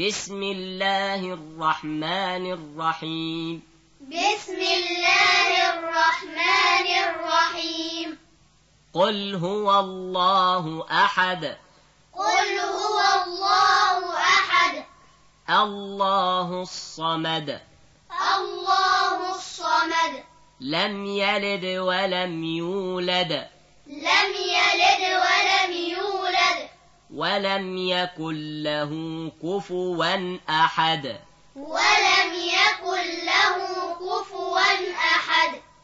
بسم الله الرحمن الرحيم. بسم الله الرحمن الرحيم. قل هو الله أحد. قل هو الله أحد. الله الصمد. الله الصمد. لم يلد ولم يولد. لم يلد ولم يولد ولم يكن له كفوا أحد. ولم يكن